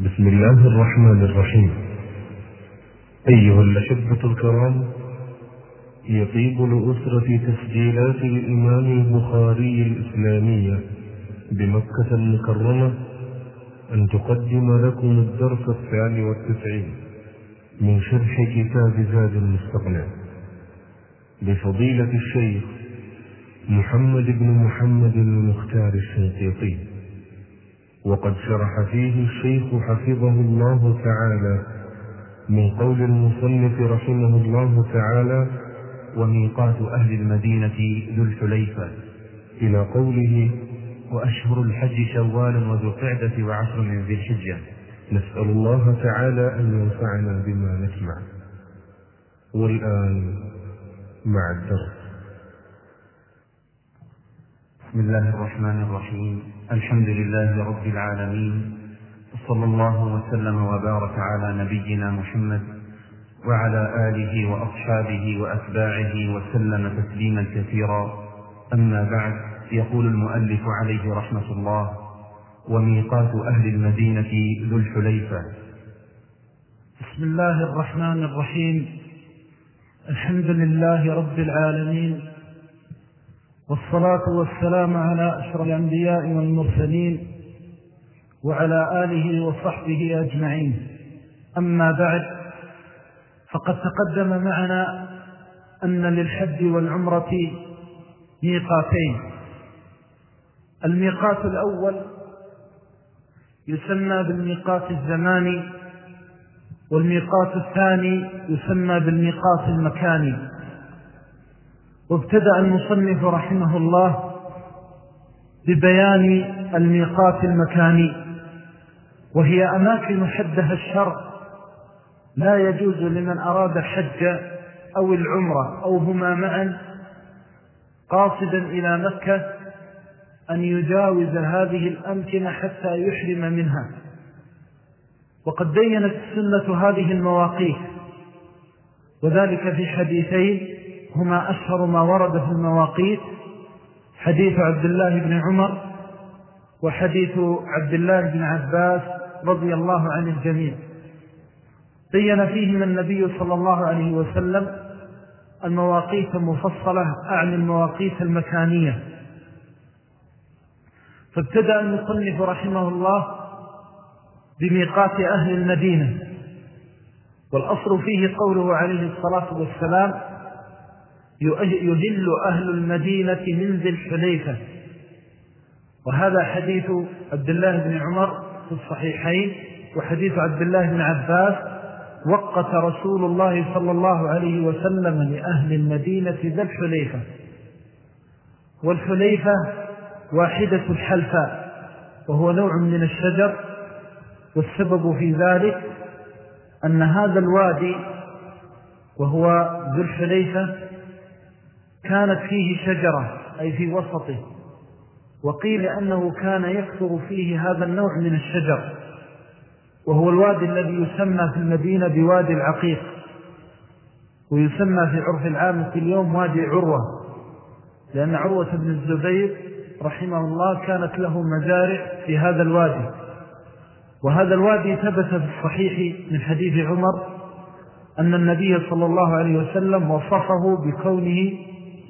بسم الله الرحمن الرحيم. أيها الأحبة الكرام يطيب لأسرة تسجيلات الإمام البخاري الإسلامية بمكة المكرمة أن تقدم لكم الدرس الثاني والتسعين من شرح كتاب زاد المستقنع. لفضيلة الشيخ محمد بن محمد المختار الشنقيطي. وقد شرح فيه الشيخ حفظه الله تعالى. من قول المصنف رحمه الله تعالى وميقات أهل المدينة ذو الحليفة. إلى قوله وأشهر الحج شوال وذو القعدة وعشر من ذي الحجة. نسأل الله تعالى أن ينفعنا بما نسمع. والآن مع الدرس. بسم الله الرحمن الرحيم. الحمد لله رب العالمين. صلى الله وسلم وبارك على نبينا محمد وعلى آله وأصحابه وأتباعه وسلم تسليما كثيرا. أما بعد يقول المؤلف عليه رحمة الله وميقات أهل المدينة ذو الحليفة. بسم الله الرحمن الرحيم. الحمد لله رب العالمين. والصلاة والسلام على أشرف الأنبياء والمرسلين وعلى آله وصحبه أجمعين. أما بعد فقد تقدم معنا أن للحج والعمرة ميقاتين. الميقات الأول يسمى بالميقات الزماني والميقات الثاني يسمى بالميقات المكاني. وابتدأ المصنف رحمه الله ببيان الميقات المكاني وهي أماكن حدها الشرع. لا يجوز لمن أراد الحج أو العمرة أو هما معا قاصدا إلى مكة أن يجاوز هذه الأمكنة حتى يحرم منها. وقد بينت السنة هذه المواقيت وذلك في حديثين هما أشهر ما ورد في المواقيت حديث عبد الله بن عمر وحديث عبد الله بن عباس رضي الله عن الجميع. بين فيهما النبي صلى الله عليه وسلم المواقيت المفصلة أعني المواقيت المكانية. فابتدأ المصنف رحمه الله بميقات أهل المدينة والأصل فيه قوله عليه الصلاة والسلام يهل أهل المدينة من ذي الحليفة وهذا حديث عبد الله بن عمر في الصحيحين وحديث عبد الله بن عباس وقت رسول الله صلى الله عليه وسلم لأهل المدينة ذا الحليفة والحليفة واحدة الحلفاء وهو نوع من الشجر والسبب في ذلك أن هذا الوادي وهو ذو الحليفة كانت فيه شجرة أي في وسطه. وقيل أنه كان يكثر فيه هذا النوع من الشجر. وهو الوادي الذي يسمى في المدينة بوادي العقيق. ويسمى في عرف العام في اليوم وادي عروة. لأن عروة بن الزبير رحمه الله كانت له مزارع في هذا الوادي. وهذا الوادي ثبت في الصحيح من حديث عمر أن النبي صلى الله عليه وسلم وصفه بكونه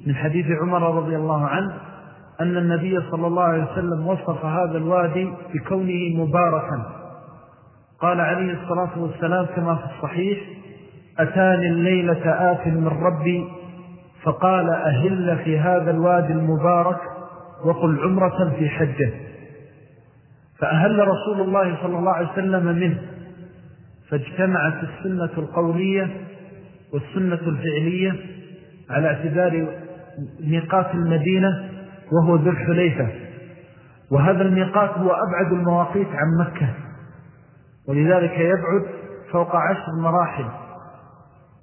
من حديث عمر رضي الله عنه أن النبي صلى الله عليه وسلم وصف هذا الوادي بكونه مباركا. قال عليه الصلاة والسلام كما في الصحيح أتاني الليلة آت من ربي فقال أهل في هذا الوادي المبارك وقل عمرة في حجه. فأهل رسول الله صلى الله عليه وسلم منه فاجتمعت السنة القولية والسنة الفعلية على اعتبار ميقات المدينة وهو ذو الحليفة. وهذا الميقات هو أبعد المواقيت عن مكة. ولذلك يبعد فوق عشر مراحل.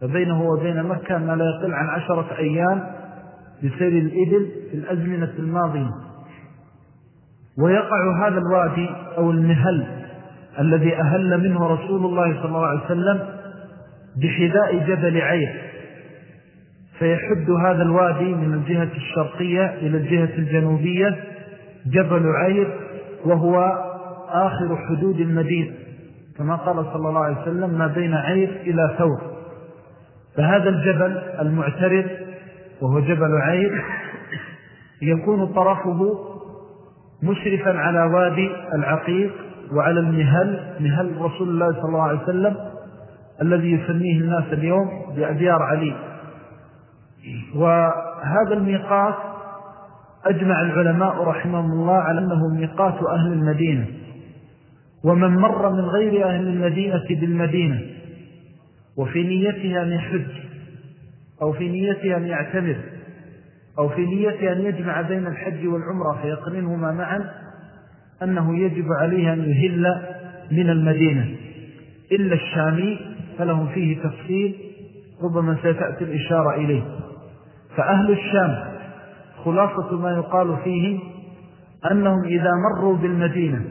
فبينه وبين مكة ما لا يقل عن عشرة أيام بسير الإبل في الأزمنة الماضية. ويقع هذا الوادي أو المهل الذي أهل منه رسول الله صلى الله عليه وسلم بحذاء جبل عير. فيحد هذا الوادي من الجهة الشرقية إلى الجهة الجنوبية جبل عير وهو آخر حدود المدينة كما قال صلى الله عليه وسلم ما بين عير إلى ثور. فهذا الجبل المعترض وهو جبل عير يكون طرفه مشرفا على وادي العقيق وعلى المهل مهل رسول الله صلى الله عليه وسلم الذي يسميه الناس اليوم بأديار علي. وهذا الميقات أجمع العلماء رحمهم الله على أنه ميقات أهل المدينة ومن مر من غير أهل المدينة بالمدينة وفي نيتها أن يحج أو في نيتها أن يعتمر أو في نيتها أن يجمع بين الحج والعمرة فيقرنهما معا أنه يجب عليه أن يهل من المدينة. إلا الشامي فلهم فيه تفصيل ربما ستأتي الإشارة إليه. فأهل الشام خلاصة ما يقال فيه أنهم إذا مروا بالمدينة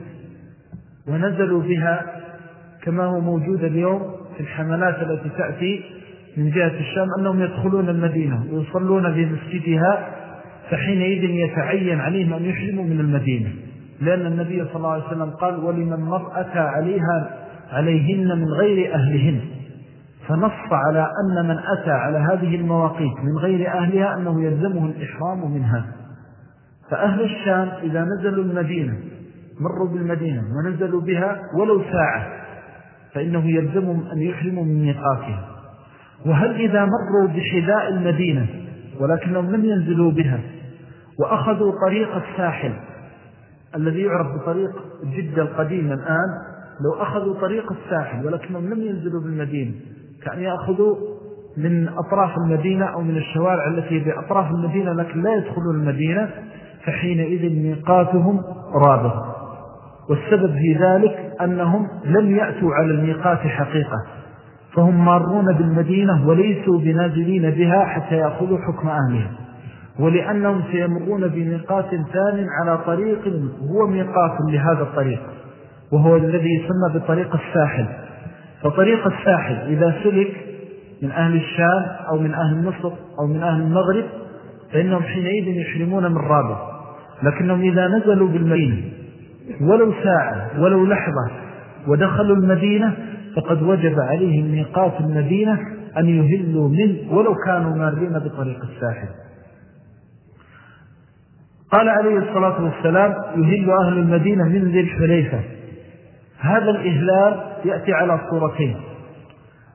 ونزلوا بها كما هو موجود اليوم في الحملات التي تأتي من جهة الشام أنهم يدخلون المدينة ويصلون في مسجدها فحينئذ يتعين عليهم أن يحرموا من المدينة لأن النبي صلى الله عليه وسلم قال ولمن مرأة عليها عليهن من غير أهلهن. فنص على أن من أتى على هذه المواقيت من غير أهلها أنه يلزمه الإحرام منها. فأهل الشام إذا نزلوا المدينة مروا بالمدينة ونزلوا بها ولو ساعة فإنه يلزمهم أن يحرموا من ميقاتها وهل إذا مروا بحذاء المدينة ولكنهم لم ينزلوا بها وأخذوا طريق الساحل الذي يعرف بطريق جدة القديم الآن لو أخذوا طريق الساحل ولكنهم لم ينزلوا بالمدينة كأن يأخذوا من أطراف المدينة أو من الشوارع التي بأطراف المدينة لكن لا يدخلون المدينة فحينئذ ميقاتهم رابط والسبب في ذلك أنهم لم يأتوا على الميقات حقيقة فهم مارون بالمدينة وليسوا بنازلين بها حتى يأخذوا حكم أهلها ولأنهم سيمرون بميقات ثان على طريق هو ميقات لهذا الطريق وهو الذي يسمى بطريق الساحل. فطريق الساحل إذا سلك من أهل الشام أو من أهل مصر أو من أهل المغرب فإنهم حينئذ يحرمون من رابط لكنهم إذا نزلوا بالمدينة ولو ساعة ولو لحظة ودخلوا المدينة فقد وجب عليهم ميقات المدينة أن يهلوا منه ولو كانوا مارين بطريق الساحل. قال عليه الصلاة والسلام يهل أهل المدينة من ذي الحليفة. هذا الإهلال يأتي على صورتين.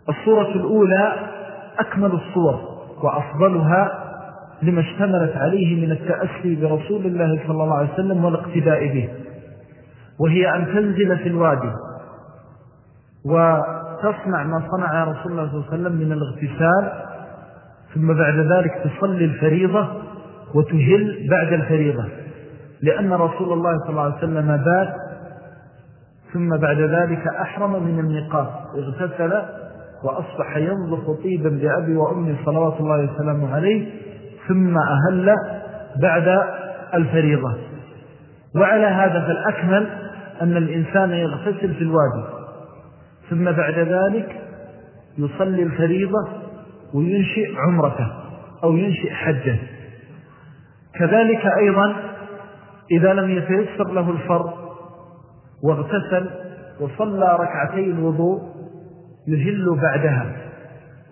الصورة الأولى أكمل الصور وأفضلها لما اشتملت عليه من التأسي برسول الله صلى الله عليه وسلم والاقتداء به وهي أن تنزل في الوادي وتصنع ما صنع رسول الله صلى الله عليه وسلم من الاغتسال ثم بعد ذلك تصلي الفريضة وتهل بعد الفريضة لأن رسول الله صلى الله عليه وسلم بات ثم بعد ذلك أحرم من الميقات اغتسل وأصبح ينظف طيبا بأبي وأمي صلوات الله وسلامه عليه ثم أهل بعد الفريضة. وعلى هذا فالأكمل أن الإنسان يغتسل في الوادي ثم بعد ذلك يصلي الفريضة وينشئ عمرته أو ينشئ حجه. كذلك أيضا إذا لم يتيسر له الفرض واغتسل وصلى ركعتي الوضوء يهل بعدها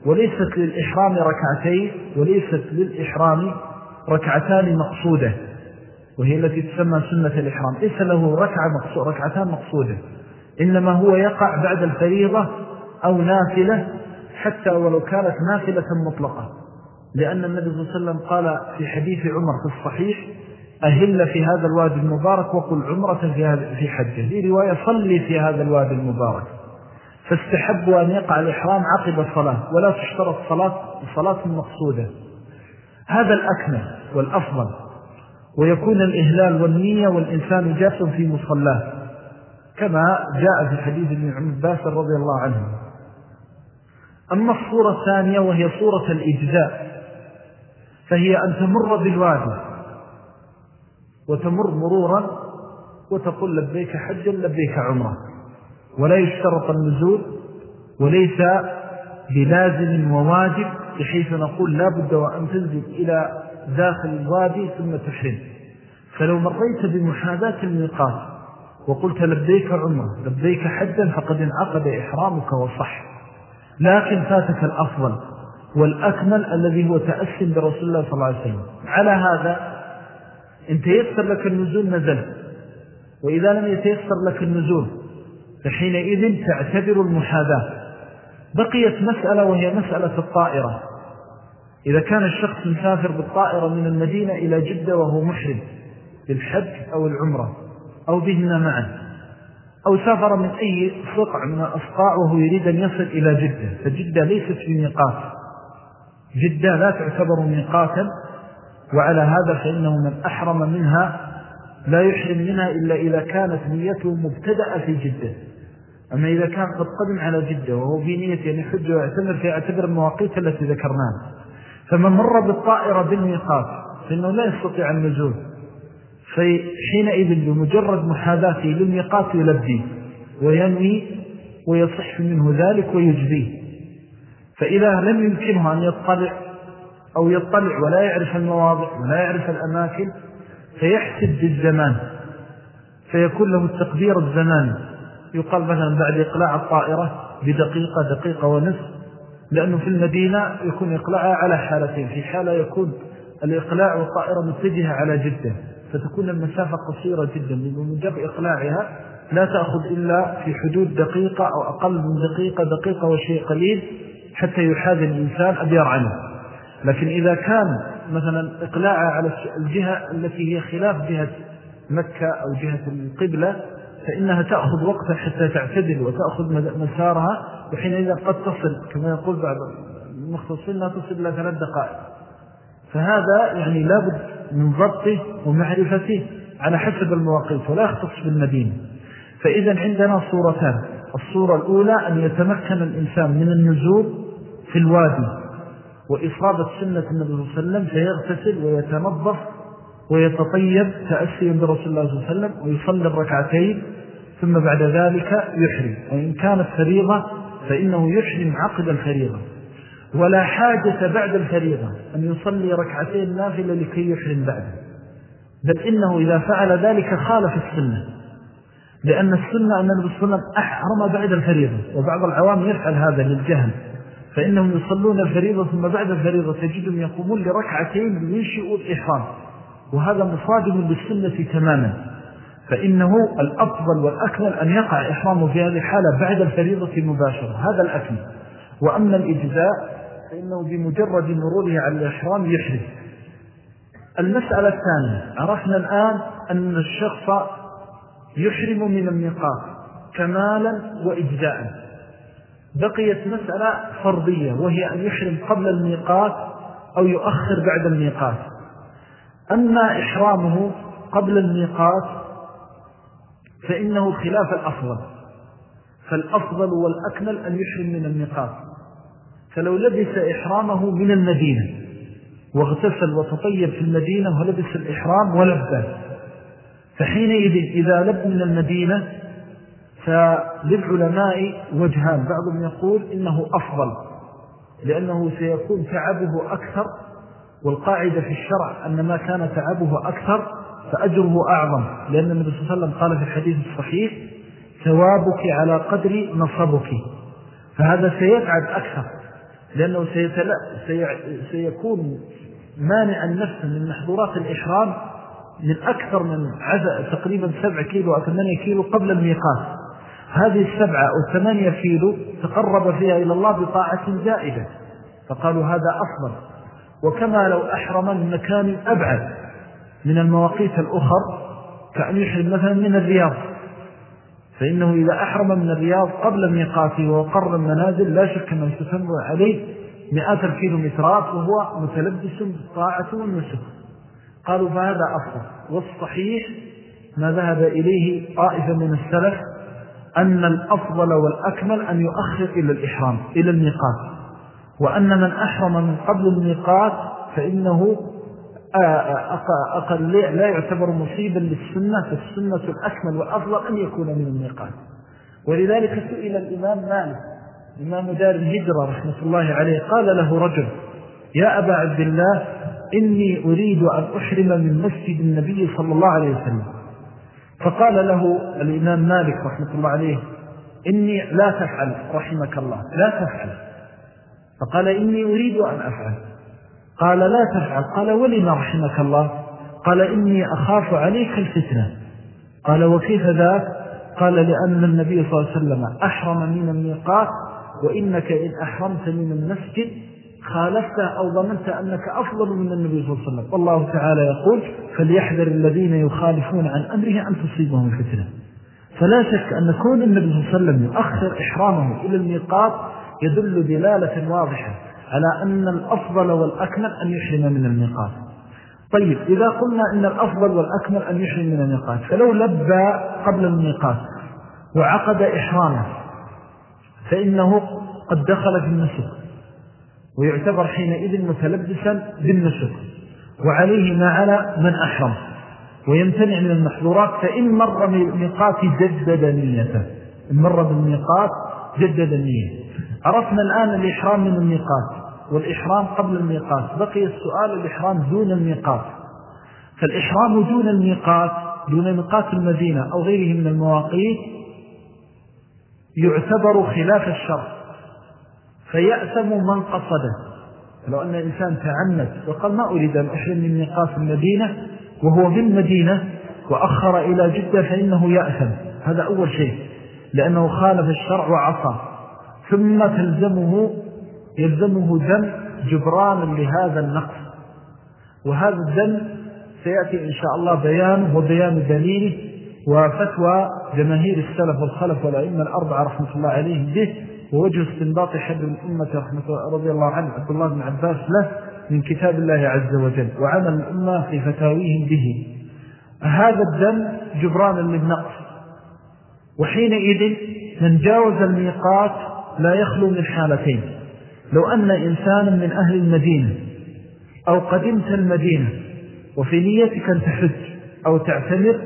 وليست للإحرام ركعتين وليست للإحرام ركعتان مقصودة وهي التي تسمى سنة الإحرام. ليس له ركعة مقصود ركعتان مقصودة إنما هو يقع بعد الفريضة أو نافلة حتى ولو كانت نافلة مطلقة. لأن النبي صلى الله عليه وسلم قال في حديث عمر في الصحيح أهل في هذا الوادي المبارك وقل عمرة في, حجه. في رواية صلي في هذا الوادي المبارك. فاستحبوا أن يقع الإحرام عقب الصلاة ولا تشترط صلاة صلاة مقصودة. هذا الأكمل والأفضل. ويكون الإهلال والنية والإنسان جاس في مصلاه. كما جاء في حديث ابن عباس رضي الله عنه. أما الصورة الثانية وهي صورة الإجزاء فهي أن تمر بالوادي. وتمر مرورا وتقول لبيك حجا لبيك عمرا ولا يشترط النزول وليس بلازم وواجب بحيث نقول لا بد وأن تنزل إلى داخل الوادي ثم تحرم. فلو مريت بمحاذاة الميقات وقلت لبيك عمرة لبيك حدا فقد انعقد إحرامك وصح. لكن فاتك الأفضل والأكمل الذي هو تأسم برسول الله صلى الله عليه وسلم. على هذا إن تيسر لك النزول نزل وإذا لم يتيسر لك النزول فحينئذ تعتبر المحاذاة. بقيت مسألة وهي مسألة الطائرة. إذا كان الشخص مسافر بالطائرة من المدينة إلى جدة وهو محرم بالحج أو العمرة أو بهما معا أو سافر من أي صقع من الأصقاع وهو يريد أن يصل إلى جدة فجدة ليست بميقات. جدة لا تعتبر ميقاتا وعلى هذا فإنه من أحرم منها لا يحرم منها إلا إذا كانت نيته مبتدأة في جدة. أما إذا كان قد قدم على جدة وهو في نية أن يحج ويعتمر فيعتبر المواقيت التي ذكرناها. فمن مر بالطائرة بالميقات فإنه لا يستطيع النزول فحينئذ بمجرد محاذاته للميقات يلبي وينوي ويصح منه ذلك ويجزيه. فإذا لم يمكنه أن يطلع أو يطلع ولا يعرف المواضع ولا يعرف الأماكن فيحسب بالزمان فيكون له التقدير الزماني يقال مثلا بعد إقلاع الطائرة بدقيقة دقيقة ونصف لأنه في المدينة يكون إقلاعها على حالتين في حالة يكون الإقلاع والطائرة متجهة على جدة فتكون المسافة قصيرة جدا. بمجرد إقلاعها لا تأخذ إلا في حدود دقيقة أو أقل من دقيقة دقيقة وشيء قليل حتى يحاذي الإنسان أبير عنه لكن إذا كان مثلا إقلاعها على الجهة التي هي خلاف جهة مكة أو جهة القبلة فإنها تأخذ وقتا حتى تعتدل وتأخذ مسارها وحينئذ قد تصل كما يقول بعض المختصين لا تصل إلى ثلاث دقائق. فهذا يعني لابد من ضبطه ومعرفته على حسب المواقيت ولا يختص بالمدينة. فإذا عندنا صورتان. الصورة الأولى أن يتمكن الإنسان من النزول في الوادي. وإصابة سنة النبي صلى الله عليه وسلم فيغتسل ويتنظف ويتطيب تأسيا برسول الله صلى الله عليه وسلم ويصلي الركعتين ثم بعد ذلك يحرم. وإن كانت فريضة فإنه يحرم عقد الفريضة. ولا حاجة بعد الفريضة أن يصلي ركعتين نافلة لكي يحرم بعده. بل إنه إذا فعل ذلك خالف السنة. لأن السنة أن النبي صلى الله عليه وسلم أحرم بعد الفريضة. وبعض العوام يفعل هذا للجهل. فإنهم يصلون الفريضة ثم بعد الفريضة تجدهم يقومون لركعتين لينشئوا الإحرام. وهذا مصادم بالسنة تماما. فإنه الأفضل والأكمل أن يقع إحرامه في هذه الحالة بعد الفريضة مباشرة. هذا الأكمل وأما الإجزاء فإنه بمجرد مروره على الإحرام يحرم. المسألة الثانية. عرفنا الآن أن الشخص يحرم من الميقات كمالا وإجزاء بقيت مسألة فرضية وهي أن يحرم قبل الميقات أو يؤخر بعد الميقات. أما إحرامه قبل الميقات فإنه خلاف الأفضل. فالأفضل والأكمل أن يحرم من الميقات. فلو لبس إحرامه من المدينة واغتسل وتطيب في المدينة ولبس الإحرام ولبس فحينئذ إذا لب من المدينة فللعلماء وجهان. بعضهم يقول إنه أفضل لأنه سيكون تعبه أكثر والقاعدة في الشرع أن ما كان تعبه أكثر فأجره أعظم لأن النبي صلى الله عليه وسلم قال في الحديث الصحيح ثوابك على قدر نصبك. فهذا سيتعب أكثر لأنه سيكون مانعا نفسه من محظورات الإحرام من أكثر من عزء تقريبا سبع كيلو أو ثمانية كيلو قبل الميقات. هذه السبعة أو ثمانية كيلو تقرب فيها إلى الله بطاعة زائدة. فقالوا هذا أفضل. وكما لو أحرم من مكان أبعد من المواقيت الأخر كأن يحرم مثلا من الرياض. فإنه إذا أحرم من الرياض قبل ميقاته وقر المنازل لا شك أنه ستمر عليه مئات الكيلومترات وهو متلبس بالطاعة والنسك قالوا فهذا أفضل. والصحيح ما ذهب إليه طائفة من السلف أن الأفضل والأكمل أن يؤخر إلى الإحرام إلى الميقات. وأن من أحرم من قبل الميقات فإنه أقل لا يعتبر مصيبا للسنة فالسنة الأكمل والأفضل أن يكون من الميقات. ولذلك سئل الإمام مالك إمام دار الهجرة رحمة الله عليه قال له رجل يا أبا عبد الله إني أريد أن أحرم من مسجد النبي صلى الله عليه وسلم. فقال له الإمام مالك رحمة الله عليه إني لا تفعل رحمك الله لا تفعل. فقال إني أريد أن أفعل. قال لا تفعل. قال ولما رحمك الله؟ قال إني أخاف عليك الفتنة. قال وكيف ذاك؟ قال لأن النبي صلى الله عليه وسلم أحرم من الميقات وإنك إن أحرمت من المسجد خالفت أو ضمنت أنك أفضل من النبي صلى الله عليه وسلم. والله تعالى يقول فليحذر الذين يخالفون عن أمره أن تصيبهم فتنة. فلا شك أن كون النبي صلى الله عليه وسلم يؤخر إحرامه إلى الميقات يدل دلالة واضحة على أن الأفضل والأكمل أن يحرم من الميقات. طيب إذا قلنا أن الأفضل والأكمل أن يحرم من الميقات فلو لبى قبل الميقات وعقد إحرامه فإنه قد دخل في النسك. ويعتبر حينئذ متلبسا بالنسك وعليه ما على من أحرم ويمتنع من المحظورات فإن مر بالميقات جدد نيته. إن مر بالميقات جدد النية عرفنا الآن الإحرام من الميقات والإحرام قبل الميقات. بقي السؤال الإحرام دون الميقات. فالإحرام دون الميقات دون ميقات المدينة أو غيره من المواقيت يعتبر خلاف الشر فيأثم من قصده. لو أن الإنسان تعنت وقال ما أريد أن أحرم من ميقات المدينة وهو بالمدينة وأخر إلى جدة فإنه يأثم. هذا أول شيء. لأنه خالف الشرع وعصى. ثم تلزمه يلزمه دم جبرانا لهذا النقص. وهذا الدم سيأتي إن شاء الله بيانه وبيان دليله وفتوى جماهير السلف والخلف والأئمة الأربعة رحمة الله عليهم به. ووجه استنباط حد الأمة رحمة رضي الله عنه عبد الله بن عباس له من كتاب الله عز وجل وعمل الأمة في فتاويهم به. هذا الدم جبرانا للنقص. وحينئذ من جاوز الميقات لا يخلو من حالتين. لو أن إنسانا من أهل المدينة أو قدمت المدينة وفي نيتك أن تحج أو تعتمر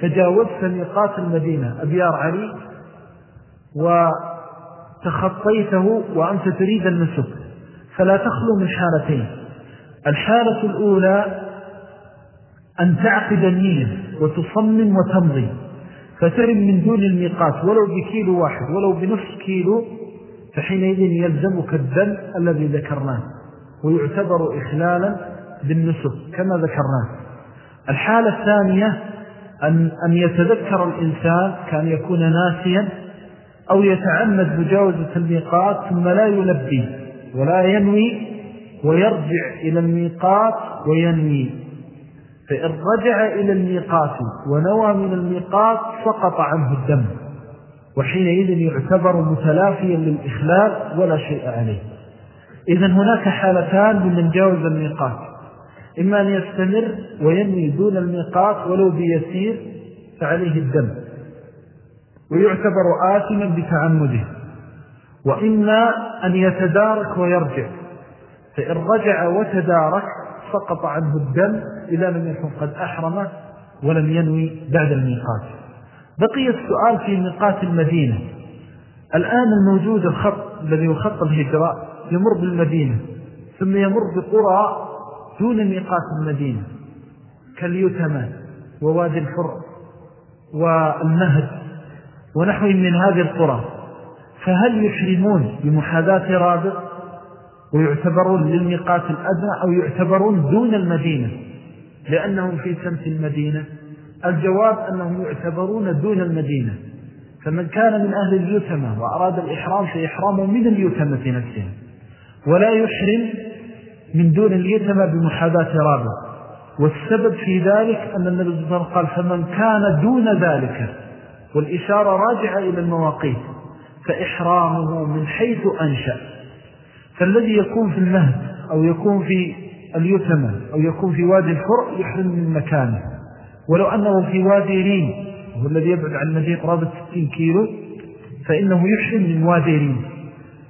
فجاوزت ميقات المدينة أبيار علي وتخطيته وأنت تريد النسك. فلا تخلو من حالتين. الحالة الأولى أن تعقد النية وتصمم وتمضي. فترم من دون الميقات ولو بكيلو واحد ولو بنصف كيلو فحينئذ يلزمك الدم الذي ذكرناه. ويعتبر إخلالا بالنسب كما ذكرناه. الحالة الثانية أن, أن يتذكر الإنسان كأن يكون ناسيا أو يتعمد مجاوزة الميقات ثم لا يلبي ولا ينوي ويرجع إلى الميقات وينوي. فإن رجع إلى الميقات ونوى من الميقات سقط عنه الدم وحينئذ يعتبر متلافيا للإخلال ولا شيء عليه. إذن هناك حالتان لمن جاوز الميقات. إما أن يستمر وينوي دون الميقات ولو بيسير فعليه الدم. ويعتبر آثما بتعمده. وإما أن يتدارك ويرجع. فإن رجع وتدارك سقط عنه الدم إذا لم يكن قد أحرم ولم ينوي بعد الميقات. بقي السؤال في ميقات المدينة. الآن الموجود الخط الذي يخط الهجرة يمر بالمدينة ثم يمر بقرى دون ميقات المدينة. كاليتمى ووادي الفر والمهد. ونحو من هذه القرى فهل يحرمون بمحاذاة رابط ويعتبرون للميقات الأدنى أو يعتبرون دون المدينة؟ لأنهم في سمت المدينة الجواب أنهم يعتبرون دون المدينة. فمن كان من أهل اليتمة وأراد الإحرام فيحرام من اليتمة نفسها ولا يحرم من دون اليتمة بمحاذاة رابط والسبب في ذلك أن النبي صلى الله عليه وسلم قال فمن كان دون ذلك والإشارة راجعة إلى المواقيت فإحرامه من حيث أنشأ. فالذي يكون في المهد أو يكون في اليتمة أو يكون في وادي الفرع يحرم من مكانه. ولو أنه في وادي رين وهو الذي يبعد عن المدينة قرابة 60 كيلو فإنه يحرم من وادي رين.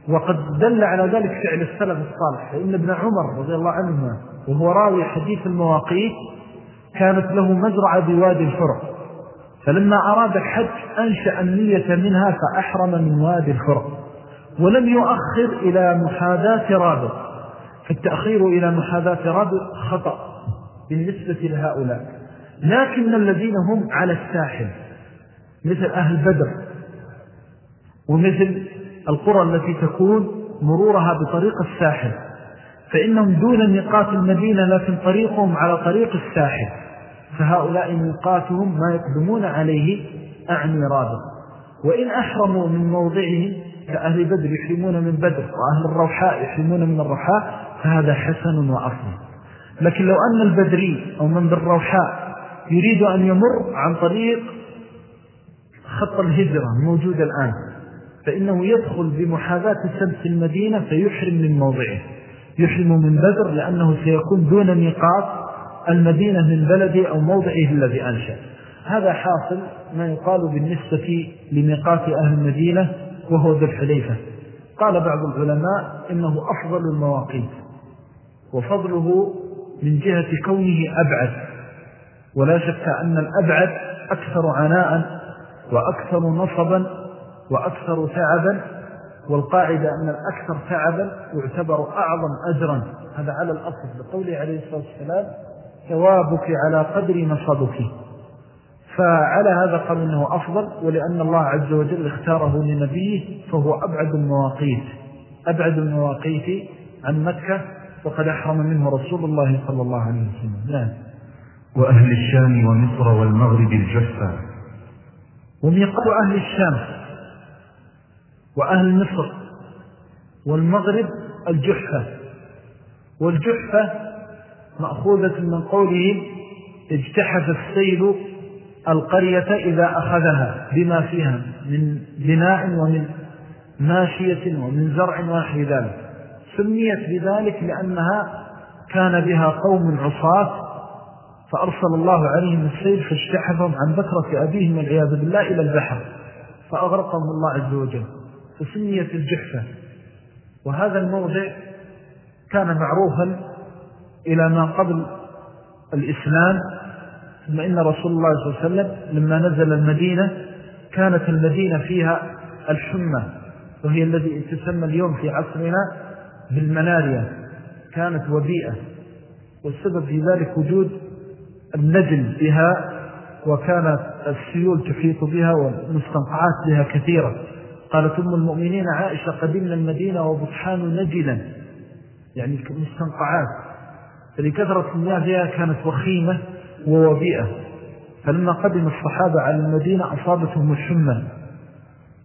وقد دل على ذلك فعل السلف الصالح فإن ابن عمر رضي الله عنه وهو راوي حديث المواقيت كانت له مزرعة بوادي الفرع. فلما أراد الحج أنشأ النية منها فأحرم من وادي الفرع ولم يؤخر إلى محاذاة رابط. فالتأخير إلى محاذاة رابط خطأ بالنسبة لهؤلاء. لكن الذين هم على الساحل مثل أهل بدر ومثل القرى التي تكون مرورها بطريق الساحل فإنهم دون ميقات المدينة لكن طريقهم على طريق الساحل. فهؤلاء ميقاتهم ما يقدمون عليه أعني رابط. وإن أحرموا من موضعه كأهل بدر يحرمون من بدر وأهل الروحاء يحرمون من الروحاء فهذا حسن وأفضل لكن لو أن البدري أو من بالروحاء يريد أن يمر عن طريق خط الهجرة الموجود الآن فإنه يدخل بمحاذاة سبت المدينة فيحرم من موضعه. يحرم من بدر لأنه سيكون دون ميقات المدينة من بلده أو موضعه الذي أنشأ. هذا حاصل ما يقال بالنسبة لميقات أهل المدينة وهو ذو الحليفة. قال بعض العلماء إنه أفضل المواقيت وفضله من جهة كونه أبعد. ولا شك أن الأبعد أكثر عناء وأكثر نصبا وأكثر تعبا والقاعدة أن الأكثر تعبا يعتبر أعظم أجرا. هذا على الأصل. بقوله عليه الصلاة والسلام ثوابك على قدر نصبك فعلى هذا قال إنه أفضل ولأن الله عز وجل اختاره لنبيه فهو أبعد المواقيت. أبعد المواقيت عن مكة وقد أحرم منه رسول الله صلى الله عليه وسلم. نعم. وأهل الشام ومصر والمغرب الجفة. وميقات أهل الشام وأهل مصر والمغرب الجحفة والجحفة مأخوذة من قوله اجتحف السيل القرية إذا أخذها بما فيها من بناء ومن ماشية ومن زرع ونحو ذلك. سميت بذلك لأنها كان بها قوم عصاة فأرسل الله عليهم السيل فاجتحفهم عن بكرة أبيهم والعياذ بالله إلى البحر فأغرقهم الله عز وجل. فسميت الجحفة وهذا الموضع كان معروفا إلى ما قبل الإسلام ثم إن رسول الله صلى الله عليه وسلم لما نزل المدينة كانت المدينة فيها الحمى وهي الذي تسمى اليوم في عصرنا بالمناريا كانت وبيئة والسبب في ذلك وجود النجل بها وكانت السيول تحيط بها والمستنقعات بها كثيرة. قالت أم المؤمنين عائشة قدمنا المدينة وبطحان نجلا يعني مستنقعات. فلكثرة المياه بها كانت وخيمة ووبيئة. فلما قدم الصحابة على المدينة أصابتهم الحمى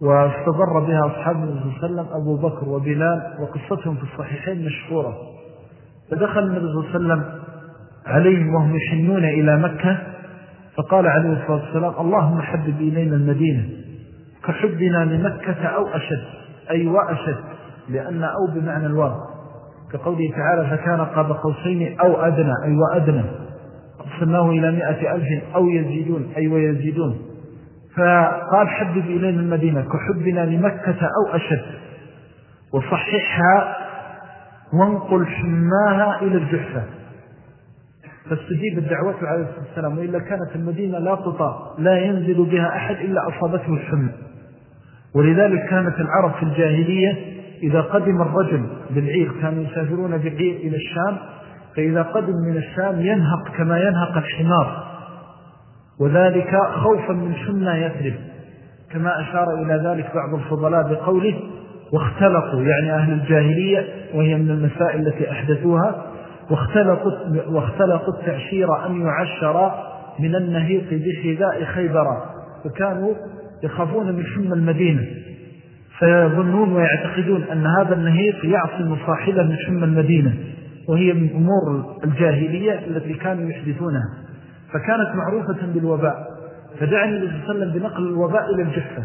واستضر بها أصحاب النبي صلى الله عليه وسلم أبو بكر وبلال وقصتهم في الصحيحين مشهورة. فدخل النبي صلى الله عليه وسلم عليهم وهم يحنون إلى مكة فقال عليه الصلاة والسلام اللهم حبب إلينا المدينة كحبنا لمكة أو أشد أي وأشد لأن أو بمعنى الواو. كقوله تعالى فكان قاب قوسين أو أدنى أي وأدنى. أرسلناه إلى مئة ألف أو يزيدون أي ويزيدون. فقال حبب إلينا المدينة كحبنا لمكة أو أشد. وصححها وانقل حماها إلى الجحفة. فاستجيب الدعوة عليه الصلاة والسلام وإلا كانت المدينة لا تطاع لا ينزل بها أحد إلا أصابته الحمى. ولذلك كانت العرب في الجاهلية إذا قدم الرجل بالعير كانوا يسافرون بالعير إلى الشام فإذا قدم من الشام ينهق كما ينهق الحمار. وذلك خوفا من حمى يثرب. كما أشار إلى ذلك بعض الفضلاء بقوله واختلقوا يعني أهل الجاهلية وهي من المسائل التي أحدثوها. واختلقوا, واختلقوا التعشير أن يعشر من النهيق بحذاء خيبر. فكانوا يخافون من حمى المدينة. فيظنون ويعتقدون أن هذا النهيق يعصم صاحبه من حمى المدينة وهي من أمور الجاهلية التي كانوا يحدثونها. فكانت معروفة بالوباء فدعني الله وسلم بنقل الوباء إلى الجحفة.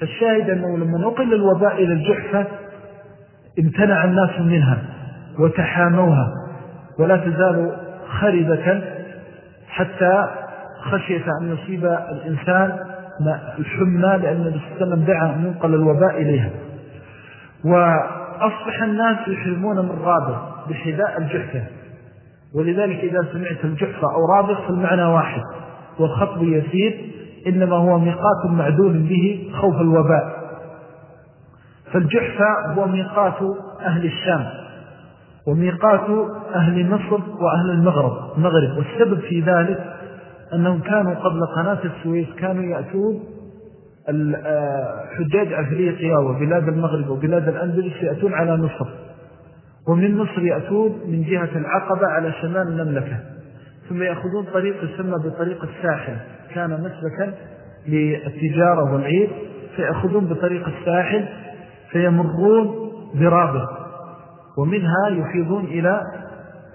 فالشاهد أنه لما نقل الوباء إلى الجحفة امتنع الناس منها وتحاموها ولا تزال خربة حتى خشية أن يصيب الإنسان الحمى لأن النبي صلى الله عليه وسلم دعا أن ينقل الوباء إليها. وأصبح الناس يحرمون من رابط بحذاء الجحفة. ولذلك إذا سمعت الجحفة أو رابط فالمعنى واحد. والخطب يسير إنما هو ميقات معدول به خوف الوباء. فالجحفة هو ميقات أهل الشام وميقات أهل مصر وأهل المغرب. المغرب. والسبب في ذلك أنهم كانوا قبل قناة السويس كانوا يأتون حجاج أفريقيا وبلاد المغرب وبلاد الأندلس يأتون على مصر. ومن مصر يأتون من جهة العقبة على شمال المملكة. ثم يأخذون طريق يسمى بطريق الساحل. كان مسلكا للتجارة والعير فيأخذون بطريق الساحل فيمرون برابط. ومنها يفيضون إلى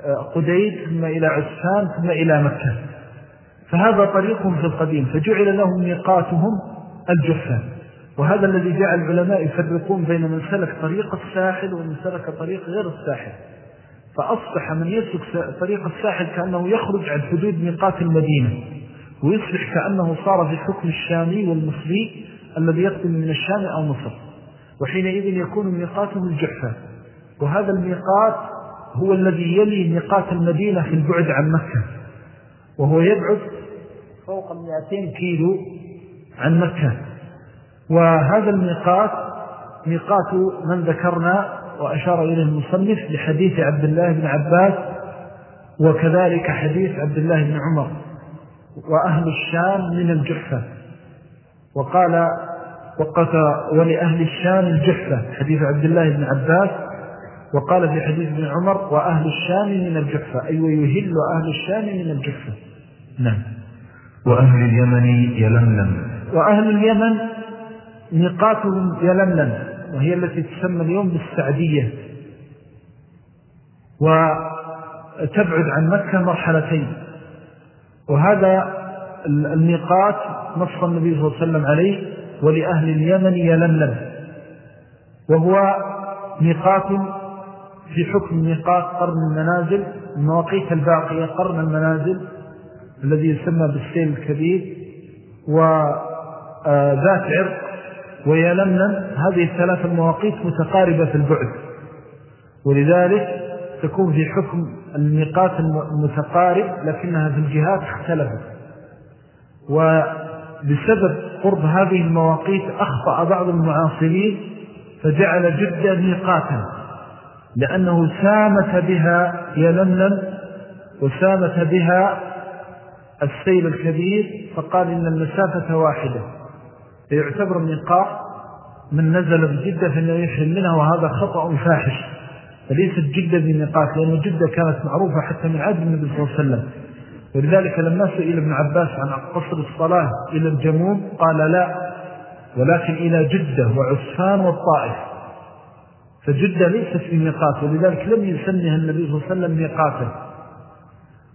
آه، قديد ثم إلى عسفان ثم إلى مكة. فهذا طريقهم في القديم فجعل لهم ميقاتهم الجفة وهذا الذي جاء العلماء يفرقون بين من سلك طريق الساحل ومن سلك طريق غير الساحل. فأصبح من يسلك طريق الساحل كأنه يخرج عن حدود ميقات المدينة ويصبح كأنه صار في حكم الشامي والمصري الذي يقدم من الشام أو مصر. وحينئذ يكون ميقاتهم الجحفة. وهذا الميقات هو الذي يلي ميقات المدينة في البعد عن مكة. وهو يبعد فوق 200 كيلو عن مكة. وهذا الميقات ميقات من ذكرنا وأشار إليه المصنف لحديث عبد الله بن عباس وكذلك حديث عبد الله بن عمر وأهل الشام من الجحفة. وقال وقف ولأهل الشام الجحفة حديث عبد الله بن عباس وقال في حديث ابن عمر وأهل الشام من الجحفة. أي ويهل أهل الشام من الجحفة. نعم. وأهل اليمن يلملم. وأهل اليمن ميقاتهم يلملم وهي التي تسمى اليوم بالسعدية. وتبعد عن مكة مرحلتين. وهذا الميقات نص النبي صلى الله عليه وسلم عليه ولأهل اليمن يلملم. وهو ميقات في حكم ميقات قرن المنازل المواقيت الباقية قرن المنازل الذي يسمى بالسيل الكبير وذات عرق ويلملم هذه الثلاث المواقيت متقاربة في البعد. ولذلك تكون في حكم الميقات المتقارب لكنها في الجهات اختلفت. وبسبب قرب هذه المواقيت أخطأ بعض المعاصرين فجعل جدة ميقاتا لأنه سامت بها يلملم وسامت بها السيل الكبير فقال إن المسافة واحدة. فيعتبر ميقات من نزل بجدة فإنه يحرم منها وهذا خطأ فاحش. فليست جدة بميقات لأن جدة كانت معروفة حتى من عهد النبي صلى الله عليه وسلم. ولذلك لما سئل ابن عباس عن قصر الصلاة إلى الجموم قال لا ولكن إلى جدة وعسفان والطائف. فجدة ليست في ولذلك لم يسميها النبي صلى الله عليه وسلم ميقاتا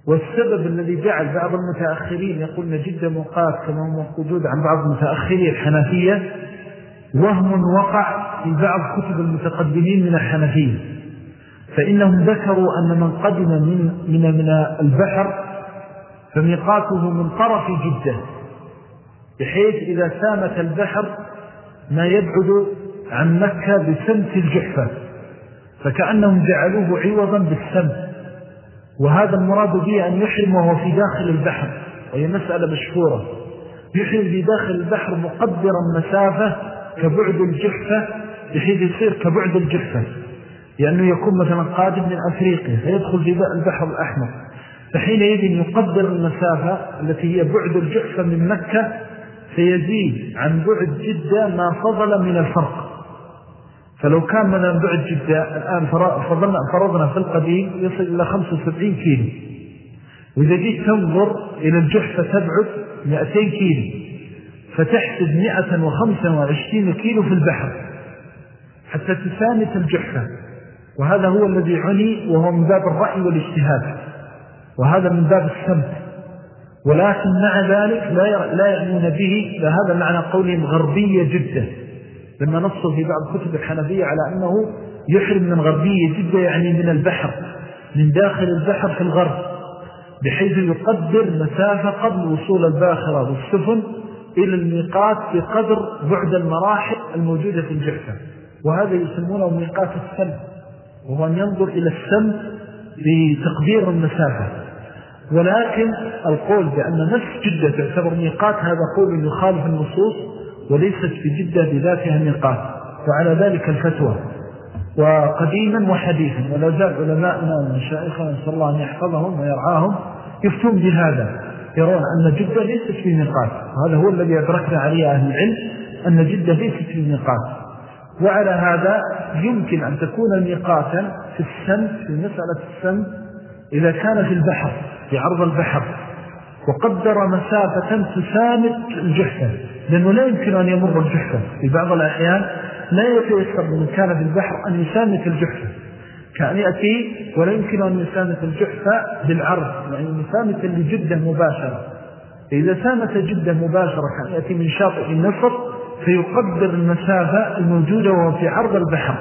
والسبب الذي جعل بعض المتأخرين يقولون جدة ميقات كما هو موجود عن بعض المتأخرين الحنفية وهم وقع في بعض كتب المتقدمين من الحنفية. فإنهم ذكروا أن من قدم من, من, من البحر فميقاته من طرف جدة بحيث إذا سامت البحر ما يبعد عن مكة بسمت الجحفة. فكأنهم جعلوه عوضا بالسمت. وهذا المراد به أن يحرم وهو في داخل البحر وهي مسألة مشهورة. يحرم في داخل البحر مقدرا مسافة كبعد الجحفة بحيث يصير كبعد الجحفة لأنه يكون مثلا قادم من أفريقيا فيدخل في البحر الأحمر. فحينئذ يقدر المسافة التي هي بعد الجحفة من مكة فيزيد عن بعد جدة ما فضل من الفرق. فلو كان من بعد جدة الآن فرضنا في القديم يصل إلى 75 كيلو. وإذا جيت تنظر إلى الجحفة تبعد 200 كيلو. فتحسب 125 كيلو في البحر حتى تسامت الجحفة. وهذا هو الذي عني وهو من باب الرأي والاجتهاد. وهذا من باب السمت. ولكن مع ذلك لا يعنون به لهذا معنى قولهم غربية جدا. لما نصوا في بعض كتب الحنفية على أنه يحرم من غربية جدا يعني من البحر من داخل البحر في الغرب بحيث يقدر مسافة قبل وصول الباخرة والسفن إلى الميقات بقدر بعد المراحل الموجودة في الجحفة وهذا يسمونه ميقات السم وهو أن ينظر إلى السم بتقدير المسافة. ولكن القول بأن نفس جدة تعتبر ميقات هذا قول يخالف النصوص. وليست في جدة بذاتها ميقات وعلى ذلك الفتوى. وقديما وحديثا ولا زال علماءنا ومشائخنا نسأل الله أن يحفظهم ويرعاهم يفتون بهذا يرون أن جدة ليست في ميقات. وهذا هو الذي أدركنا عليه أهل العلم أن جدة ليست في ميقات. وعلى هذا يمكن أن تكون ميقاتا في السن في مسألة السن إذا كان في البحر في عرض البحر وقدر مسافة تسامت الجحفة لأنه لا يمكن أن يمر الجحفة. في بعض الأحيان لا يتيسر من كان في البحر أن يسامت الجحفة. كأن يأتي ولا يمكن أن يسامت الجحفة بالعرض يعني يسامت لجدة مباشرة. إذا سامت جدة مباشرة كان يأتي من شاطئ النصر فيقدر المسافة الموجودة وهو في عرض البحر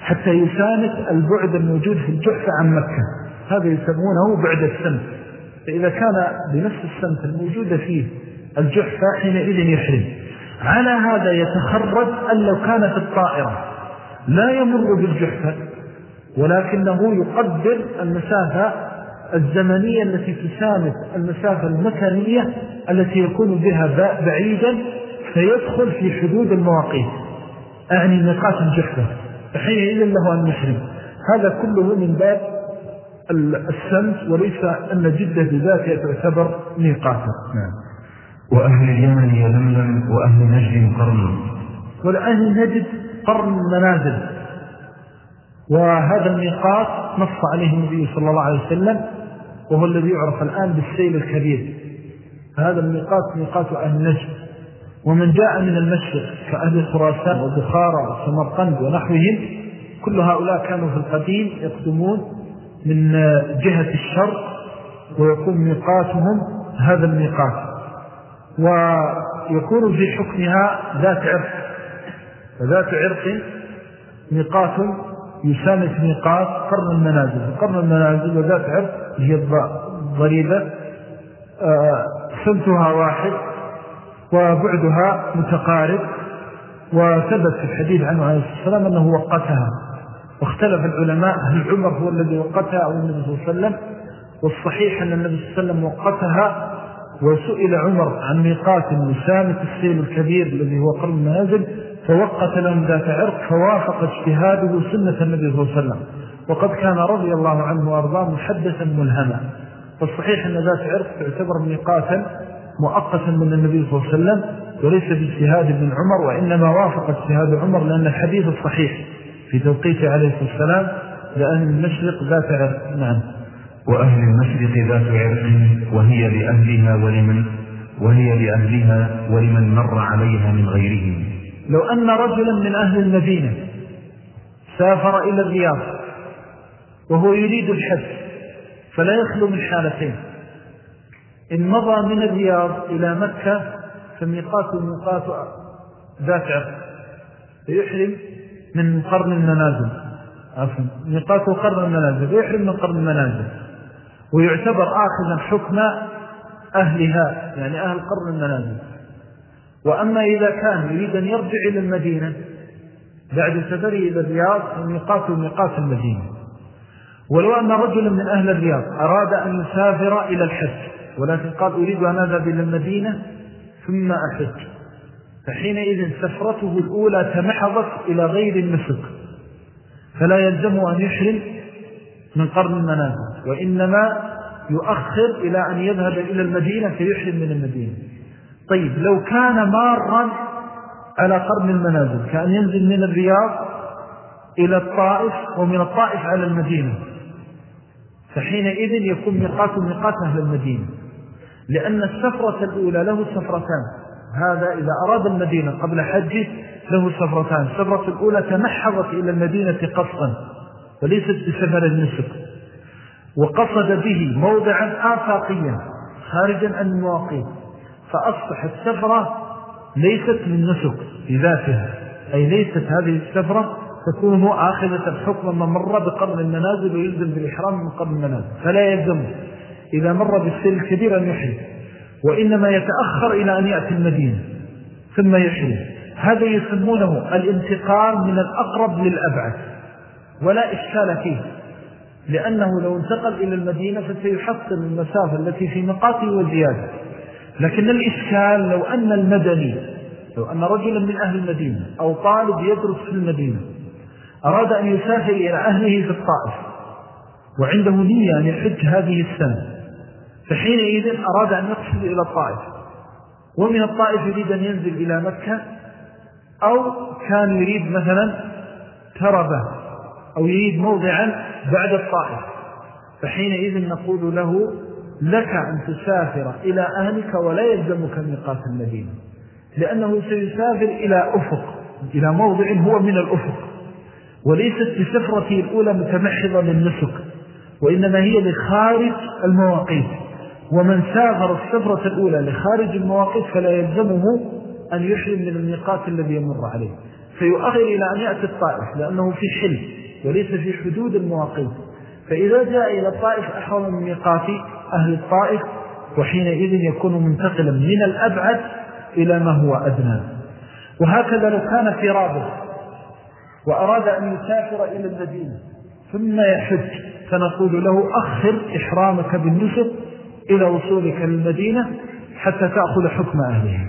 حتى يسامت البعد الموجود في الجحفة عن مكة. هذا يسمونه بعد السمت. فإذا كان بنفس السمت الموجودة فيه الجحفة حينئذ يحرم. على هذا يتخرج أن لو كانت الطائرة لا يمر بالجحفة ولكنه يقدر المسافة الزمنية التي تسامت المسافة المكانية التي يكون بها بعيدا فيدخل في حدود المواقيت. أعني نقاط الجحفة فحينئذ له أن يحرم. هذا كله من باب السمت وليس أن جدة بذاتها تعتبر ميقاتا نعم. وأهل اليمن يلملم وأهل نجد قرن. ولأهل نجد قرن منازل. وهذا الميقات نص عليه النبي صلى الله عليه وسلم وهو الذي يعرف الآن بالسيل الكبير. هذا الميقات ميقات أهل نجد. ومن جاء من المشرق كأهل خراسان وبخارى وسمرقند ونحوهم كل هؤلاء كانوا في القديم يقدمون من جهة الشرق ويكون ميقاتهم هذا الميقات ويكون في حكمها ذات عرق. فذات عرق ميقات يسامت ميقات قرن المنازل. قرن المنازل وذات عرق هي الضريبة آه، سمتها واحد وبعدها متقارب. وثبت في الحديث عنه عليه السلام أنه وقتها. واختلف العلماء هل عمر هو الذي وقتها أو النبي صلى الله عليه وسلم. والصحيح أن النبي صلى الله عليه وسلم وقتها وسئل عمر عن ميقات مسامة السيل الكبير الذي هو قرن المنازل فوقت لهم ذات عرق فوافق اجتهاده سنة النبي صلى الله عليه وسلم. وقد كان رضي الله عنه وأرضاه محدثا ملهما. فالصحيح أن ذات عرق تعتبر ميقاتا مؤقتا من النبي صلى الله عليه وسلم وليس باجتهاد ابن عمر وإنما وافق اجتهاد عمر لأن الحديث الصحيح في توقيت عليه السلام لأهل المشرق ذات عرق. نعم. وأهل المشرق ذات عرق وهي لأهلها ولمن وهي لأهلها ولمن مر عليها من غيرهم. لو أن رجلا من أهل المدينة سافر إلى الرياض وهو يريد الحج فلا يخلو من حالتين. إن مضى من الرياض إلى مكة فميقات ميقات ذات عرق. فيحرم من قرن المنازل. عفوا ميقاته قرن المنازل فيحرم من قرن المنازل. ويعتبر آخذا حكم أهلها يعني أهل قرن المنازل. وأما إذا كان يريد أن يرجع إلى المدينة بعد سفره إلى الرياض فميقاته ميقات المدينة. ولو أن رجلا من أهل الرياض أراد أن يسافر إلى الحج ولكن قال أريد أن أذهب إلى المدينة ثم أحج فحينئذ سفرته الأولى تمحضت إلى غير النسك. فلا يلزم أن يحرم من قرن المنازل. وإنما يؤخر إلى أن يذهب إلى المدينة فيحرم من المدينة. طيب لو كان مارا على قرن المنازل كأن ينزل من الرياض إلى الطائف ومن الطائف على المدينة فحينئذ يكون ميقات ميقات أهل المدينة. لأن السفرة الأولى له سفرتان. هذا إذا أراد المدينة قبل حجه له سفرتان. السفرة الأولى تمحضت إلى المدينة قصدا وليست بسفر النسك وقصد به موضعا آفاقيا خارجا عن المواقيت. فأصبح السفرة ليست من نسك بذاتها أي ليست هذه السفرة تكون آخذة الحكم من مر بقرن المنازل ويلزم بالإحرام من قرن المنازل. فلا يلزم. إذا مر بالسيل الكبير أن يحرم. وإنما يتأخر إلى أن يأتي المدينة. ثم يحرم. هذا يسمونه الانتقال من الأقرب للأبعد. ولا إشكال فيه. لأنه لو انتقل إلى المدينة فسيحصل المسافة التي في مقاته وزيادة. لكن الإشكال لو أن المدني لو أن رجلا من أهل المدينة أو طالب يدرس في المدينة أراد أن يسافر إلى أهله في الطائف وعنده نية أن يحج هذه السنة فحينئذ أراد أن يقصد إلى الطائف. ومن الطائف يريد أن ينزل إلى مكة أو كان يريد مثلا تربة. أو يريد موضعا بعد الطائف فحينئذ نقول له لك أن تسافر إلى أهلك ولا يلزمك ميقات المدينة. لأنه سيسافر إلى أفق إلى موضع هو من الأفق. وليست بسفرته الأولى متمحضة للنسك وإنما هي لخارج المواقيت. ومن سافر السفرة الأولى لخارج المواقيت فلا يلزمه أن يحرم من الميقات الذي يمر عليه. فيؤخر إلى أن يأتي الطائف لأنه في حل وليس في حدود المواقيت فإذا جاء إلى الطائف أحرم من ميقات أهل الطائف وحينئذ يكون منتقلا من الأبعد إلى ما هو أدنى. وهكذا لو كان في رابط وأراد أن يسافر إلى المدينة ثم يحج فنقول له أخر إحرامك بالنسب إلى وصولك للمدينة حتى تأخذ حكم أهلها.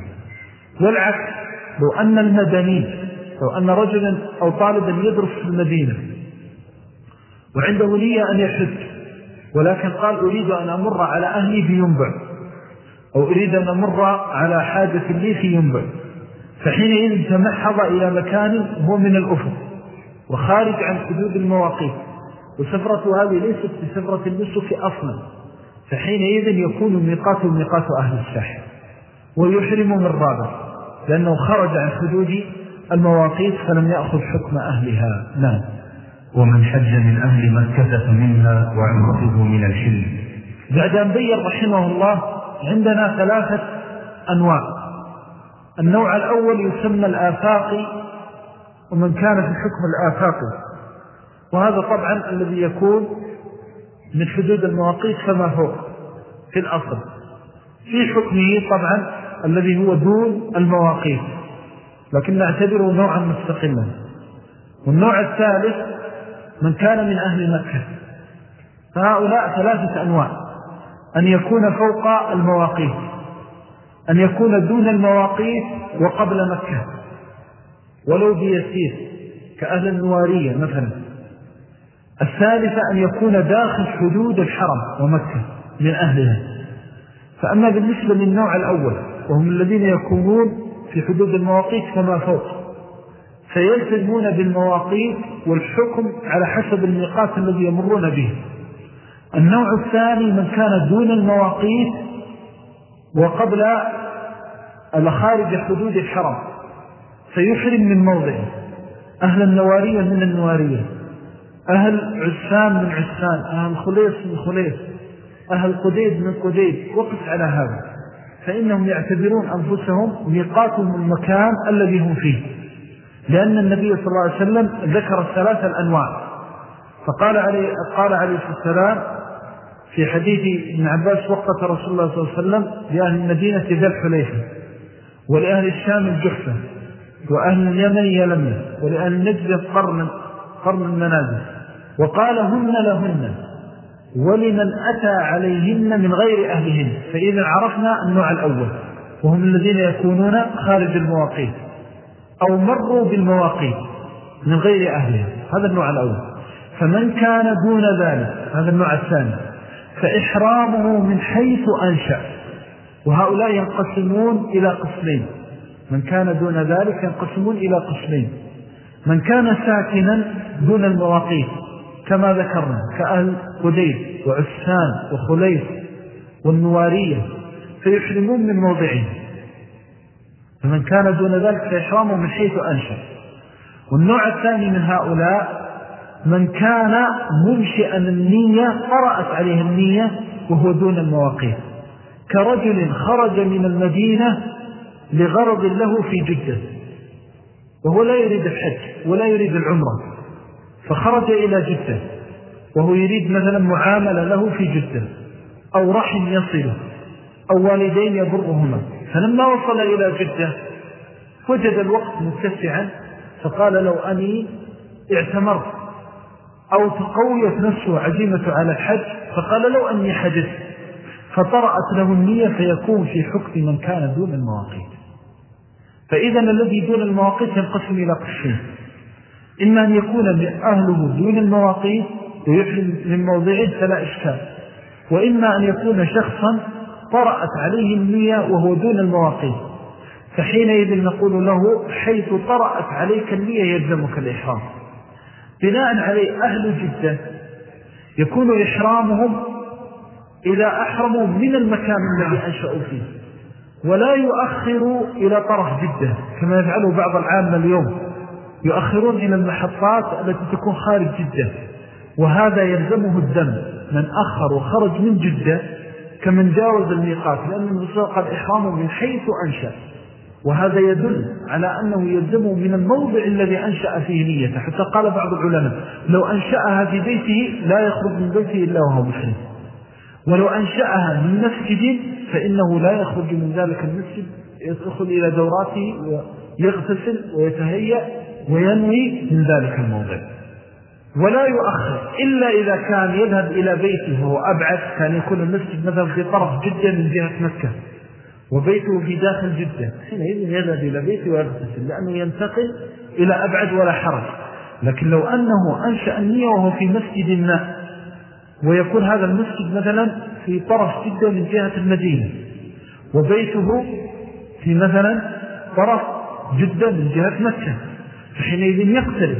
والعكس لو أن المدني لو أن رجلا أو طالبا يدرس في المدينة وعنده نية أن يحج. ولكن قال أريد أن أمر على أهلي في ينبع. أو أريد أن أمر على حاجة لي في ينبع. فحينئذ تمحض إلى مكان هو من الأفق. وخارج عن حدود المواقيت. وسفرة هذه ليست بسفرة النسك أصلا. فحينئذ يكون ميقات ميقات أهل الساحل. ويحرم من رابع. لأنه خرج عن حدود المواقيت فلم يأخذ حكم أهلها. نعم. ومن حج من أهل مكة فمنها وعمرته من الحل بعد أن بيّن رحمه الله عندنا ثلاثة أنواع. النوع الأول يسمى الآفاقي ومن كان في حكم الآفاقي. وهذا طبعا الذي يكون من حدود المواقيت فما فوق في الأصل. في حكمه طبعا الذي هو دون المواقيت لكن نعتبره نوعا مستقلا. والنوع الثالث من كان من أهل مكة. فهؤلاء ثلاثة أنواع. أن يكون فوق المواقيت. أن يكون دون المواقيت وقبل مكة. ولو بيسير كأهل النوارية مثلا. الثالثة أن يكون داخل حدود الحرم ومكة من أهلها. فأما بالنسبة للنوع الأول وهم الذين يكونون في حدود المواقيت كما فوق. فيلتزمون بالمواقيت والحكم على حسب الميقات الذي يمرون به. النوع الثاني من كان دون المواقيت وقبل خارج حدود الحرم. فيحرم من موضعه أهل النوارية من النوارية. أهل عسان من عسان. أهل خليص من خليص. أهل قديد من قديد. وقف على هذا. فإنهم يعتبرون أنفسهم ميقاتهم المكان الذي هم فيه. لأن النبي صلى الله عليه وسلم ذكر الثلاثة الأنواع. فقال عليه, قال عليه السلام في حديث ابن عباس وقت رسول الله صلى الله عليه وسلم لأهل المدينة ذا الحليفة ولأهل الشام الجحفة وأهل اليمن يلمن ولأهل نجد قرن, قرن المنازل. وقال هن لهن ولمن أتى عليهن من غير أهلهن. فإذا عرفنا النوع الأول وهم الذين يكونون خارج المواقيت. أو مروا بالمواقيت من غير أهلها. هذا النوع الأول. فمن كان دون ذلك هذا النوع الثاني. فإحرامه من حيث أنشأ. وهؤلاء ينقسمون إلى قسمين. من كان دون ذلك ينقسمون إلى قسمين. من كان ساكنا دون المواقيت كما ذكرنا كأهل قديد وعسان وخليف والنوارية فيحرمون من موضعين فمن كان دون ذلك فيحرموا من حيث أنشأ. والنوع الثاني من هؤلاء من كان منشئا النية قرأت عليه النية وهو دون المواقيت. كرجل خرج من المدينة لغرض له في جدة وهو لا يريد الحج ولا يريد العمرة فخرج إلى جدة وهو يريد مثلا معاملة له في جدة أو رحم يصله أو والدين يبرهما فلما وصل إلى جدة وجد الوقت متسعا فقال لو أني اعتمرت أو تقويت نفسه عزيمة على الحج فقال لو أني حجت فطرأت له النية فيكون في حكم من كان دون المواقيت. فإذا الذي دون المواقيت ينقسم إلى قسمين إما أن يكون أهله دون المواقيت ويحرم من موضعه فلا إشكال وإما أن يكون شخصا طرأت عليه النية وهو دون المواقيت. فحينئذ نقول له حيث طرأت عليك النية يلزمك الإحرام. بناء عليه أهل جدة يكون إحرامهم إذا أحرموا من المكان الذي أنشأوا فيه. ولا يؤخروا إلى طرف جدة كما يفعله بعض العامة اليوم. يؤخرون إلى المحطات التي تكون خارج جدة. وهذا يلزمه الدم. من أخر وخرج من جدة كمن جاوز الميقات لأن المساق الإحرام من حيث أنشأ. وهذا يدل على أنه يلزمه من الموضع الذي أنشأ فيه نيته. حتى قال بعض العلماء لو أنشأها في بيته لا يخرج من بيته إلا وهو محرم. ولو أنشأها من مسجد فإنه لا يخرج من ذلك المسجد يدخل إلى دوراته ويغتسل ويتهيأ وينوي من ذلك الموضع. ولا يؤخر إلا إذا كان يذهب إلى بيته وهو أبعد. كان يكون المسجد مثلا في طرف جدا من جهة مكة وبيته في داخل جدة. حينئذ يذهب إلى بيته ويغتسل لأنه ينتقل إلى أبعد ولا حرج. لكن لو أنه أنشأ النية وهو في مسجد ما ويكون هذا المسجد مثلا في طرف جدة من جهة المدينة وبيته في مثلا طرف جدة من جهة مكة فحينئذ يقترب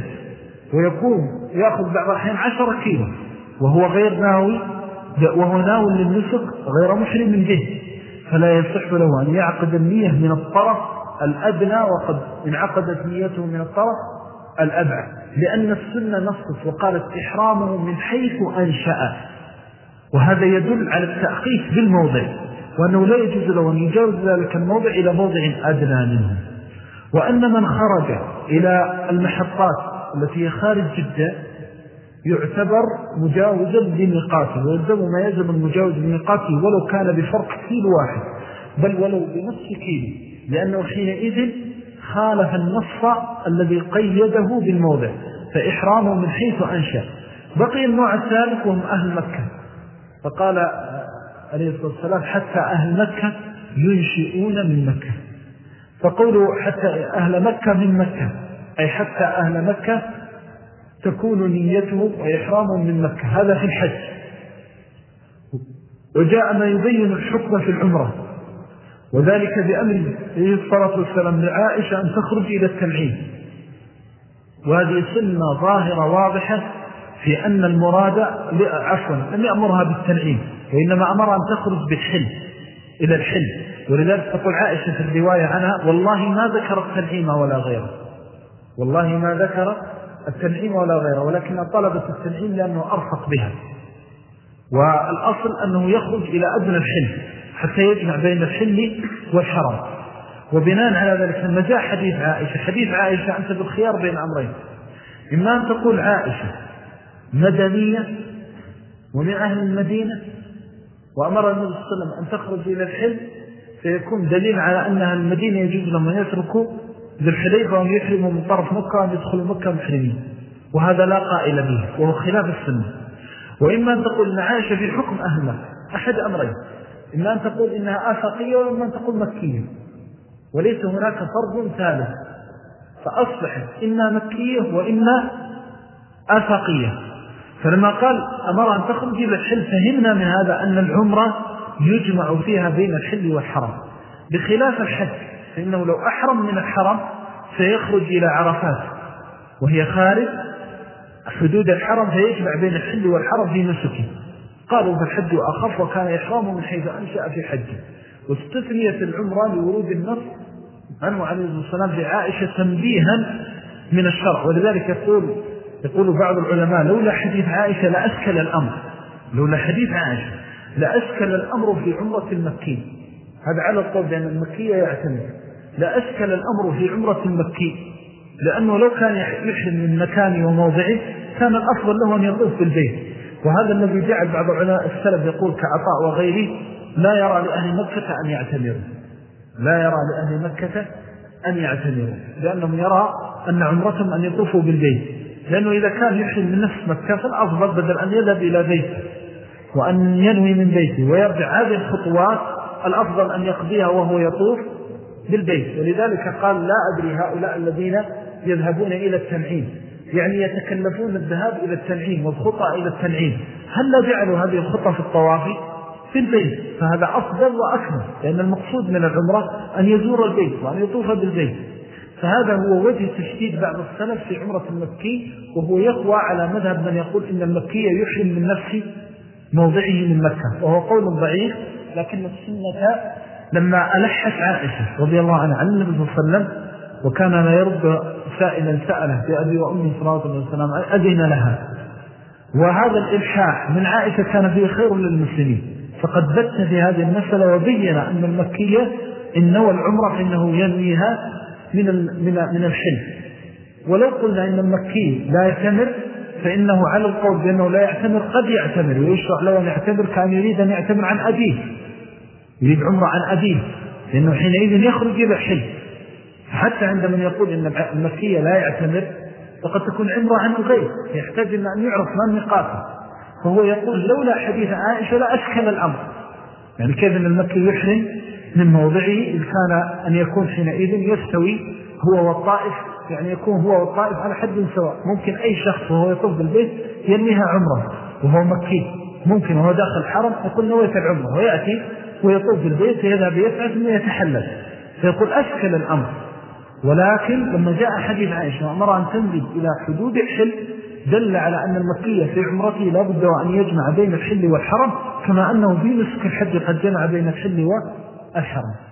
ويقوم يأخذ بعض الحين عشر كيلو وهو غير ناوي وهو ناوي للنسق غير محرم من به فلا يصح له أن يعقد النية من الطرف الأدنى وقد انعقدت نيته من الطرف الأبعد. لأن السنة نصف وقالت إحرامه من حيث أنشأ. وهذا يدل على التأقيف بالموضع وأنه لا يجوز له أن يجاوز ذلك الموضع إلى موضع أدنى منه. وأن من خرج إلى المحطات التي هي خارج جدة يعتبر مجاوزا لميقاته ويلزم ما يلزم المجاوز لميقاته ولو كان بفرق كيلو واحد بل ولو بنصف كيلو لأنه حينئذ خالف النص الذي قيده بالموضع فإحرامه من حيث أنشأ. بقي النوع الثالث وهم أهل مكة. فقال عليه الصلاة والسلام حتى أهل مكة ينشئون من مكة. فقولوا حتى أهل مكة من مكة أي حتى أهل مكة تكون نيتهم وإحرامهم من مكة. هذا في الحج. وجاء ما يبين الحكم في العمرة. وذلك بأمر الصلاة والسلام لعائشة أن تخرج إلى التنعيم وهذه سنة ظاهرة واضحة في أن المراد عفوا لم يأمرها بالتنعيم وإنما أمر أن تخرج بالحل إلى الحل. ولذلك تقول عائشة في الرواية عنها والله ما ذكر التنعيم ولا غيره. والله ما ذكر التنعيم ولا غيره ولكن طلبت التنعيم لأنه أرفق بها. والأصل أنه يخرج إلى أدنى الحل حتى يجمع بين الحل والحرام. وبناء على ذلك لما جاء حديث عائشة حديث عائشة أنت بالخيار بين أمرين. إما أن تقول عائشة مدنية ومن أهل المدينة وأمر النبي صلى الله عليه وسلم أن تخرج إلى الحل فيكون دليل على أنها المدينة يجوز لهم أن يتركوا ذي الحليفة وهم يحرموا من طرف مكة وأن يدخلوا مكة محرمين. وهذا لا قائل به وهو خلاف السنة. وإما أن تقول إن عائشة في حكم أهل أحد أمرين. إما أن تقول إنها آفاقية وإما أن تقول مكية. وليس هناك فرض ثالث. فأصبحت إما مكية وإما آفاقية. فلما قال أمر أن تخرج إلى الحل فهمنا من هذا أن العمرة يجمع فيها بين الحل والحرم بخلاف الحج فإنه لو أحرم من الحرم سيخرج إلى عرفات. وهي خارج. حدود الحرم فيجمع بين الحل والحرم في نسكه قالوا فالحج أخف وكان إحرامه من حيث أنشأ في حجه واستثنيت العمرة لورود النص عنه عليه الصلاة لعائشة تنبيها من الشرع. ولذلك يقول يقول بعض العلماء لولا حديث عائشة لأسكل الأمر. لولا حديث عائشة. لأسكل الأمر في عمرة المكي هذا على الطول بأن المكية يعتمد. لأسكل الأمر في عمرة المكي لأنه لو كان يحرم من مكانه وموضعه كان الأفضل له أن يطوف بالبيت وهذا الذي جعل بعض علماء السلف يقول كعطاء وغيره لا يرى لأهل مكة أن يعتمروا. لا يرى لأهل مكة أن يعتمروا لأنهم يرى أن عمرتهم أن يطوفوا بالبيت. لأنه إذا كان يحرم من نفس مكة فالأفضل بدل أن يذهب إلى بيته وأن ينوي من بيته ويرجع. هذه الخطوات الأفضل أن يقضيها وهو يطوف بالبيت. ولذلك قال لا أدري هؤلاء الذين يذهبون إلى التنعيم. يعني يتكلفون الذهاب إلى التنعيم والخطى إلى التنعيم. هل لا جعلوا هذه الخطة في الطواف؟ في البيت. فهذا أفضل وأكمل. لأن المقصود من العمرة أن يزور البيت وأن يطوف بالبيت. فهذا هو وجه تشديد بعض السلف في عمرة المكي وهو يقوى على مذهب من يقول إن المكي يحرم من نفس موضعه من مكة وهو قول ضعيف لكن السنة لما ألحت عائشة رضي الله عنها عن النبي صلى الله عليه وسلم وكان لا يرد سائلا سأله بأبي وأمه صلى الله عليه وسلم أذن لها. وهذا الإلحاح من عائشة كان فيه خير للمسلمين. فقد بت في هذه المسألة وبين أن المكية إن نوى العمرة فإنه ينويها من من من الحل ولو قلنا إن المكي لا يعتمر فإنه على القول بأنه لا يعتمر قد يعتمر ويشرع له أن يعتمر كأن يريد أن يعتمر عن أبيه. يريد عمرة عن أبيه لأنه حينئذ يخرج إلى الحل حتى عندما يقول إن المكية لا يعتمر فقد تكون عمرة عن الغير يحتاج إلى أن يعرف ما ميقاته فهو يقول لولا حديث عائشة لا أشكل الأمر. يعني كيف أن المكي يحرم من موضعه إذ كان أن يكون حينئذ يستوي هو والطائف يعني يكون هو والطائف على حد سواء. ممكن أي شخص وهو يطوف بالبيت ينميها عمرة وهو مكي. ممكن وهو داخل الحرم يقول نويت العمرة ويأتي ويطوف بالبيت يذهب يفعل ثم يتحلل. فيقول أشكل الأمر. ولكن لما جاء حديث عائشة وأمر أن تنزل إلى حدود الحل دل على أن المكية في عمرته لا بد أن يجمع بين الحل والحرم كما أنه في نسك الحج قد جمع بين الحل والحرم.